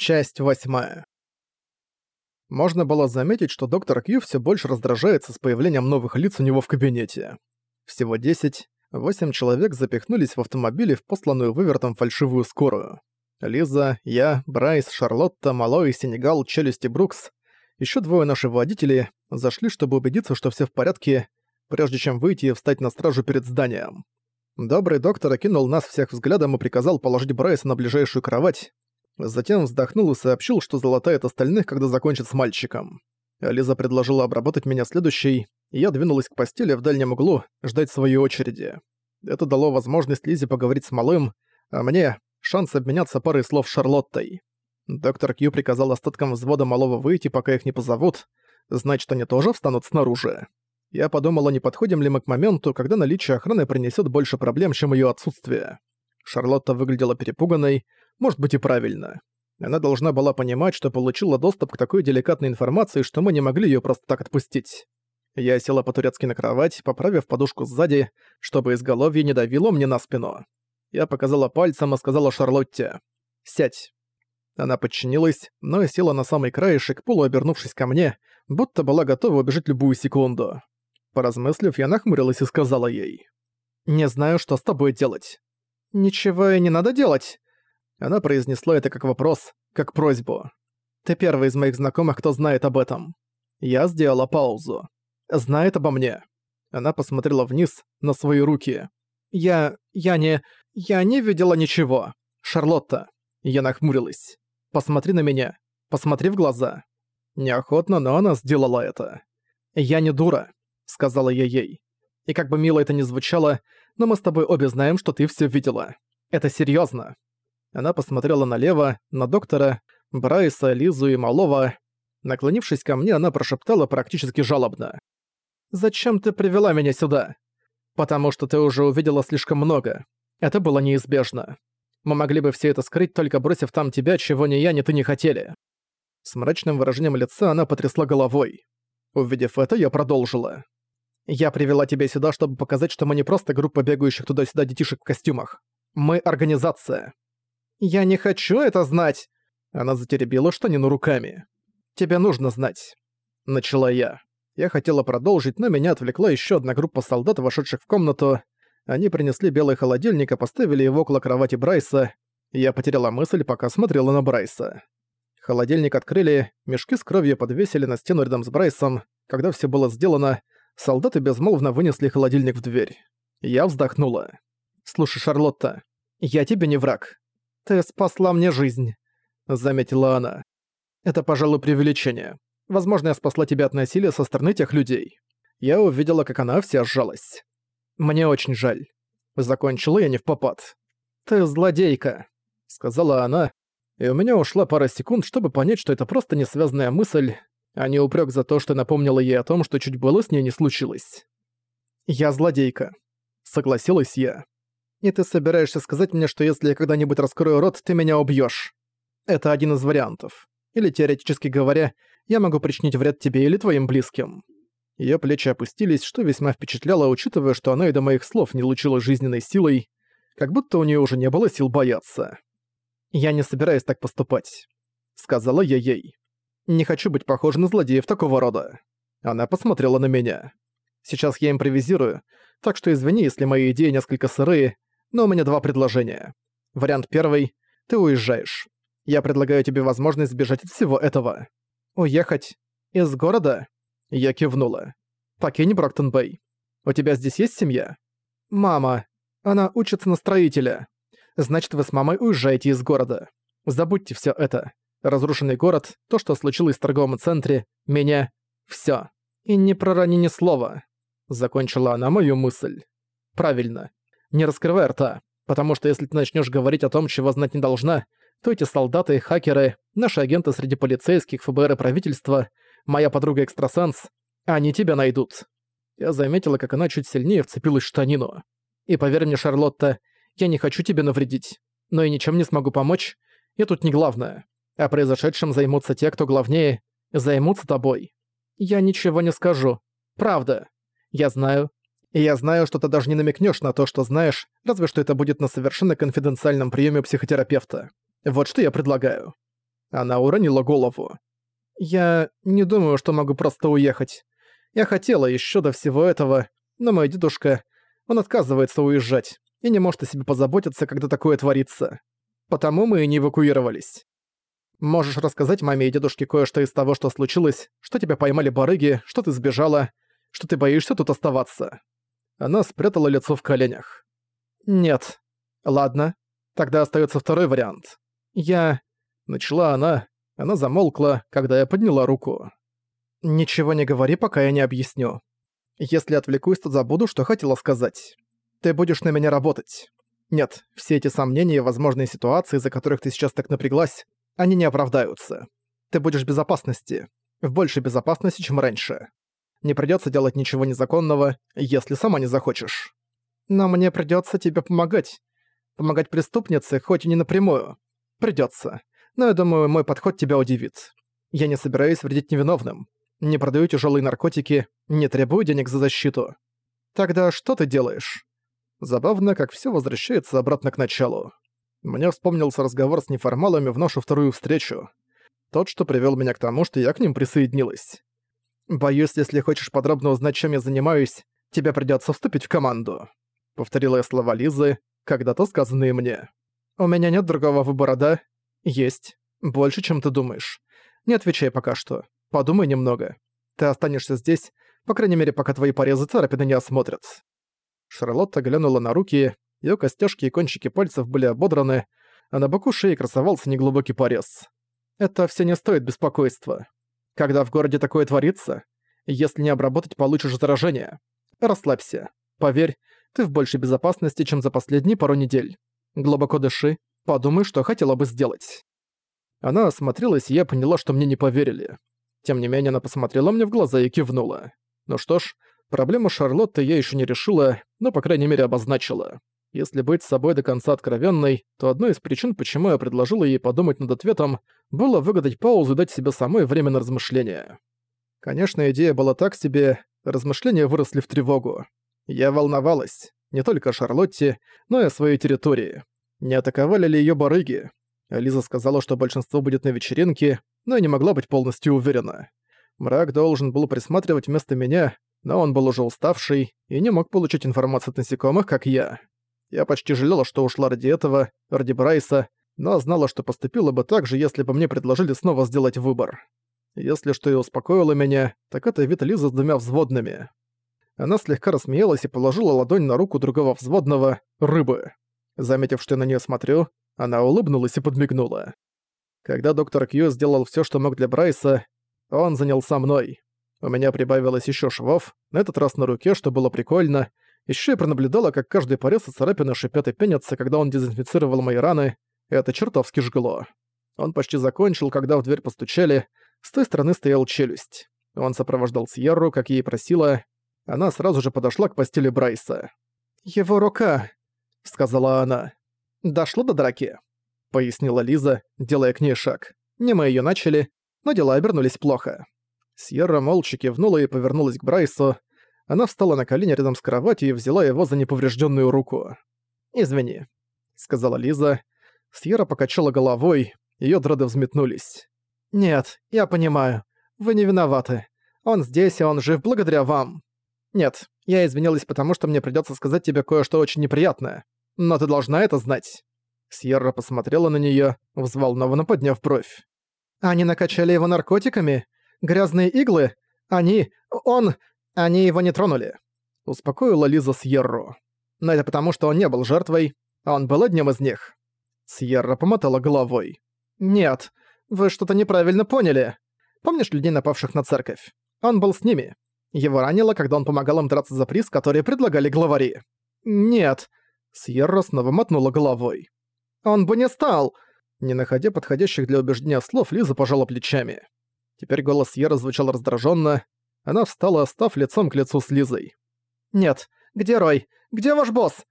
Часть восьмая. Можно было заметить, что доктор Кью все больше раздражается с появлением новых лиц у него в кабинете. Всего 10, 8 человек запихнулись в автомобиле в посланную вывертом фальшивую скорую. Лиза, я, Брайс, Шарлотта, Малой, Сенегал, Челюсти Брукс, еще двое наших водителей зашли, чтобы убедиться, что все в порядке, прежде чем выйти и встать на стражу перед зданием. Добрый доктор окинул нас всех взглядом и приказал положить Брайса на ближайшую кровать, Затем вздохнул и сообщил, что залатает остальных, когда закончит с мальчиком. Лиза предложила обработать меня следующей, и я двинулась к постели в дальнем углу, ждать своей очереди. Это дало возможность Лизе поговорить с малым, а мне — шанс обменяться парой слов с Шарлоттой. Доктор Кью приказал остаткам взвода малого выйти, пока их не позовут, значит, они тоже встанут снаружи. Я подумала, не подходим ли мы к моменту, когда наличие охраны принесет больше проблем, чем ее отсутствие. Шарлотта выглядела перепуганной, может быть и правильно. Она должна была понимать, что получила доступ к такой деликатной информации, что мы не могли её просто так отпустить. Я села по-турецки на кровать, поправив подушку сзади, чтобы изголовье не давило мне на спину. Я показала пальцем и сказала Шарлотте «Сядь». Она подчинилась, но села на самый краешек, полуобернувшись ко мне, будто была готова убежать любую секунду. Поразмыслив, я нахмурилась и сказала ей «Не знаю, что с тобой делать». «Ничего и не надо делать», она произнесла это как вопрос, как просьбу. «Ты первый из моих знакомых, кто знает об этом». Я сделала паузу. «Знает обо мне». Она посмотрела вниз, на свои руки. «Я... я не... я не видела ничего. Шарлотта». Я нахмурилась. «Посмотри на меня. Посмотри в глаза». Неохотно, но она сделала это. «Я не дура», — сказала я ей. «И как бы мило это ни звучало, но мы с тобой обе знаем, что ты все видела. Это серьезно. Она посмотрела налево, на доктора, Брайса, Лизу и Малова. Наклонившись ко мне, она прошептала практически жалобно. «Зачем ты привела меня сюда?» «Потому что ты уже увидела слишком много. Это было неизбежно. Мы могли бы все это скрыть, только бросив там тебя, чего ни я, ни ты не хотели». С мрачным выражением лица она потрясла головой. Увидев это, я продолжила. «Я привела тебя сюда, чтобы показать, что мы не просто группа бегающих туда-сюда детишек в костюмах. Мы организация. «Я не хочу это знать!» Она затеребила штанину руками. «Тебе нужно знать». Начала я. Я хотела продолжить, но меня отвлекла еще одна группа солдат, вошедших в комнату. Они принесли белый холодильник и поставили его около кровати Брайса. Я потеряла мысль, пока смотрела на Брайса. Холодильник открыли, мешки с кровью подвесили на стену рядом с Брайсом. Когда все было сделано, солдаты безмолвно вынесли холодильник в дверь. Я вздохнула. «Слушай, Шарлотта, я тебе не враг. «Ты спасла мне жизнь», — заметила она. «Это, пожалуй, преувеличение. Возможно, я спасла тебя от насилия со стороны тех людей». Я увидела, как она вся сжалась. «Мне очень жаль». Закончила я не в попад. «Ты злодейка», — сказала она, и у меня ушла пара секунд, чтобы понять, что это просто несвязная мысль, а не упрек за то, что напомнила ей о том, что чуть было с ней не случилось. «Я злодейка», — согласилась я. И ты собираешься сказать мне, что если я когда-нибудь раскрою рот, ты меня убьёшь. Это один из вариантов. Или, теоретически говоря, я могу причинить вред тебе или твоим близким». Её плечи опустились, что весьма впечатляло, учитывая, что она и до моих слов не лучила жизненной силой, как будто у неё уже не было сил бояться. «Я не собираюсь так поступать», — сказала я ей. «Не хочу быть похожа на злодеев такого рода». Она посмотрела на меня. «Сейчас я импровизирую, так что извини, если мои идеи несколько сырые, но у меня два предложения. Вариант первый — ты уезжаешь. Я предлагаю тебе возможность сбежать от всего этого. Уехать? Из города? Я кивнула. Покинь Броктон-Бэй. У тебя здесь есть семья? Мама. Она учится на строителя. Значит, вы с мамой уезжаете из города. Забудьте все это. Разрушенный город, то, что случилось в торговом центре, меня, все. И не пророни ни слова. Закончила она мою мысль. Правильно не раскрывай рта, потому что если ты начнешь говорить о том, чего знать не должна, то эти солдаты, хакеры, наши агенты среди полицейских, ФБР и правительства, моя подруга-экстрасенс, они тебя найдут. Я заметила, как она чуть сильнее вцепилась в штанину. И поверь мне, Шарлотта, я не хочу тебе навредить, но и ничем не смогу помочь, я тут не главное. А произошедшим займутся те, кто главнее, займутся тобой. Я ничего не скажу. Правда. Я знаю, и я знаю, что ты даже не намекнешь на то, что знаешь, разве что это будет на совершенно конфиденциальном приеме психотерапевта. Вот что я предлагаю. Она уронила голову. «Я не думаю, что могу просто уехать. Я хотела еще до всего этого, но мой дедушка, он отказывается уезжать и не может о себе позаботиться, когда такое творится. Потому мы и не эвакуировались. Можешь рассказать маме и дедушке кое-что из того, что случилось, что тебя поймали барыги, что ты сбежала, что ты боишься тут оставаться?» Она спрятала лицо в коленях. «Нет. Ладно. Тогда остается второй вариант. Я...» Начала она. Она замолкла, когда я подняла руку. «Ничего не говори, пока я не объясню. Если отвлекусь, то забуду, что хотела сказать. Ты будешь на меня работать. Нет, все эти сомнения и возможные ситуации, из-за которых ты сейчас так напряглась, они не оправдаются. Ты будешь в безопасности. В большей безопасности, чем раньше. Не придётся делать ничего незаконного, если сама не захочешь. Но мне придётся тебе помогать. Помогать преступнице, хоть и не напрямую. Придётся. Но я думаю, мой подход тебя удивит. Я не собираюсь вредить невиновным. Не продаю тяжелые наркотики, не требую денег за защиту. Тогда что ты делаешь? Забавно, как все возвращается обратно к началу. Мне вспомнился разговор с неформалами в нашу вторую встречу. Тот, что привел меня к тому, что я к ним присоединилась. «Боюсь, если хочешь подробно узнать, чем я занимаюсь, тебе придётся вступить в команду», — повторила я слова Лизы, когда-то сказанные мне. «У меня нет другого выбора, да?» «Есть. Больше, чем ты думаешь. Не отвечай пока что. Подумай немного. Ты останешься здесь, по крайней мере, пока твои порезы царапины не осмотрят». Шарлотта глянула на руки, её костяшки и кончики пальцев были ободраны, а на боку шеи красовался неглубокий порез. «Это все не стоит беспокойства. Когда в городе такое творится, если не обработать, получишь заражение. Расслабься. Поверь, ты в большей безопасности, чем за последние пару недель. Глубоко дыши, подумай, что хотела бы сделать». Она осмотрелась, и я поняла, что мне не поверили. Тем не менее, она посмотрела мне в глаза и кивнула. Ну что ж, проблему Шарлотты я еще не решила, но, по крайней мере, обозначила. Если быть с собой до конца откровенной, то одной из причин, почему я предложила ей подумать над ответом, было выгадать паузу и дать себе самой время на размышления. Конечно, идея была так себе, размышления выросли в тревогу. Я волновалась, не только о Шарлотте, но и о своей территории. Не атаковали ли ее барыги? Лиза сказала, что большинство будет на вечеринке, но я не могла быть полностью уверена. Мрак должен был присматривать вместо меня, но он был уже уставший и не мог получить информацию от насекомых, как я. Я почти жалела, что ушла ради этого, ради Брайса, но знала, что поступила бы так же, если бы мне предложили снова сделать выбор. Если что и успокоило меня, так это вид Лизы с двумя взводными. Она слегка рассмеялась и положила ладонь на руку другого взводного — рыбы. Заметив, что я на нее смотрю, она улыбнулась и подмигнула. Когда доктор Кью сделал все, что мог для Брайса, он занялся мной. У меня прибавилось еще швов, на этот раз на руке, что было прикольно, еще и пронаблюдала, как каждый порез и царапина шипят и пенятся, когда он дезинфицировал мои раны. Это чертовски жгло. Он почти закончил, когда в дверь постучали. С той стороны стоял челюсть. Он сопровождал Сьерру, как ей просила. Она сразу же подошла к постели Брайса. «Его рука», — сказала она. «Дошло до драки», — пояснила Лиза, делая к ней шаг. «Не мы её начали, но дела обернулись плохо». Сьерра молча кивнула и повернулась к Брайсу. Она встала на колени рядом с кроватью и взяла его за неповрежденную руку. «Извини», — сказала Лиза. Сьерра покачала головой, ее дреды взметнулись. «Нет, я понимаю. Вы не виноваты. Он здесь, и он жив благодаря вам. Нет, я извинилась, потому что мне придется сказать тебе кое-что очень неприятное. Но ты должна это знать». Сьерра посмотрела на нее, взволнованно подняв бровь. «Они накачали его наркотиками? Грязные иглы? Они... Он... Они его не тронули. Успокоила Лиза Сьерру. Но это потому, что он не был жертвой, а он был одним из них. Сьерра помотала головой. «Нет, вы что-то неправильно поняли. Помнишь людей, напавших на церковь? Он был с ними. Его ранило, когда он помогал им драться за приз, который предлагали главари. Нет. Сьерра снова мотнула головой. Он бы не стал. Не находя подходящих для убеждения слов, Лиза пожала плечами. Теперь голос Сьерра звучал раздраженно, она встала, став лицом к лицу с Лизой. «Нет, где Рой? Где ваш босс?»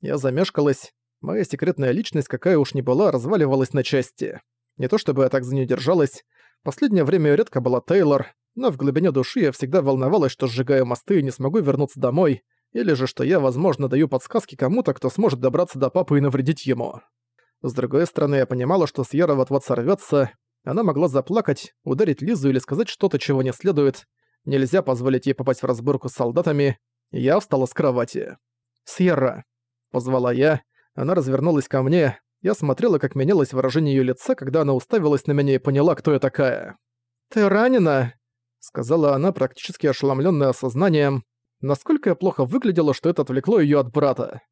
Я замешкалась. Моя секретная личность, какая уж ни была, разваливалась на части. Не то чтобы я так за нее держалась. Последнее время я редко была Тейлор, но в глубине души я всегда волновалась, что сжигаю мосты и не смогу вернуться домой, или же что я, возможно, даю подсказки кому-то, кто сможет добраться до папы и навредить ему. С другой стороны, я понимала, что Сьерра вот-вот сорвётся, Она могла заплакать, ударить Лизу или сказать что-то, чего не следует. Нельзя позволить ей попасть в разборку с солдатами. Я встала с кровати. «Сьерра!» — позвала я. Она развернулась ко мне. Я смотрела, как менялось выражение её лица, когда она уставилась на меня и поняла, кто я такая. «Ты ранена?» — сказала она, практически ошеломлённая осознанием, насколько я плохо выглядела, что это отвлекло её от брата.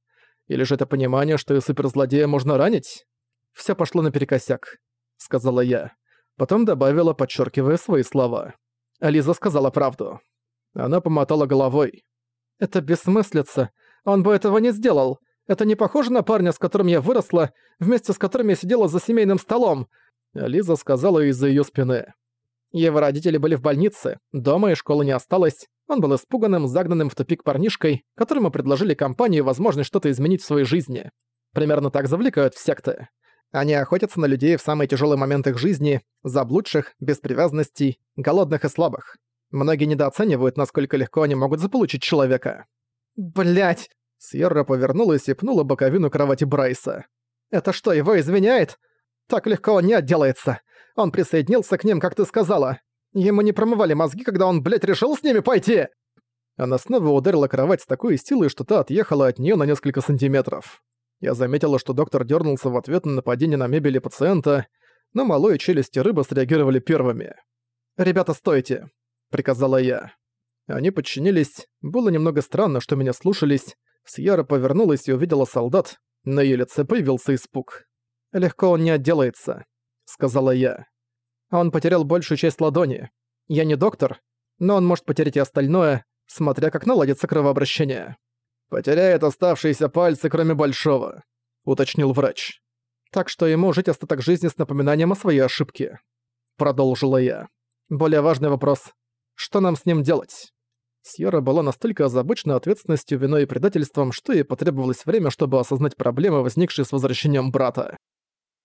Или же это понимание, что и суперзлодея можно ранить? «Всё пошло наперекосяк», — сказала я. Потом добавила, подчеркивая свои слова. Ализа сказала правду. Она помотала головой. «Это бессмыслица. Он бы этого не сделал. Это не похоже на парня, с которым я выросла, вместе с которым я сидела за семейным столом», Лиза сказала из-за её спины. Его родители были в больнице, дома и школы не осталось. Он был испуганным, загнанным в тупик парнишкой, которому предложили компанию возможность что-то изменить в своей жизни. Примерно так завлекают в секты. Они охотятся на людей в самый тяжелый момент их жизни, заблудших, без привязанностей, голодных и слабых. Многие недооценивают, насколько легко они могут заполучить человека. Блять! Сьерра повернулась и пнула боковину кровати Брайса. «Это что, его извиняет? Так легко он не отделается. Он присоединился к ним, как ты сказала. Ему не промывали мозги, когда он, блядь, решил с ними пойти!» Она снова ударила кровать с такой силой, что та отъехала от нее на несколько сантиметров. Я заметила, что доктор дернулся в ответ на нападение на мебели пациента, но малой челюсти рыбы среагировали первыми. «Ребята, стойте!» — приказала я. Они подчинились. Было немного странно, что меня слушались. Сьерра повернулась и увидела солдат. На её лице появился испуг. «Легко он не отделается», — сказала я. «Он потерял большую часть ладони. Я не доктор, но он может потерять и остальное, смотря как наладится кровообращение». «Потеряет оставшиеся пальцы, кроме большого», — уточнил врач. «Так что ему жить остаток жизни с напоминанием о своей ошибке», — продолжила я. «Более важный вопрос. Что нам с ним делать?» Сьерра была настолько озабочена ответственностью, виной и предательством, что ей потребовалось время, чтобы осознать проблемы, возникшие с возвращением брата.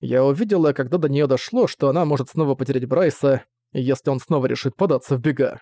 Я увидела, когда до неё дошло, что она может снова потерять Брайса, если он снова решит податься в бега.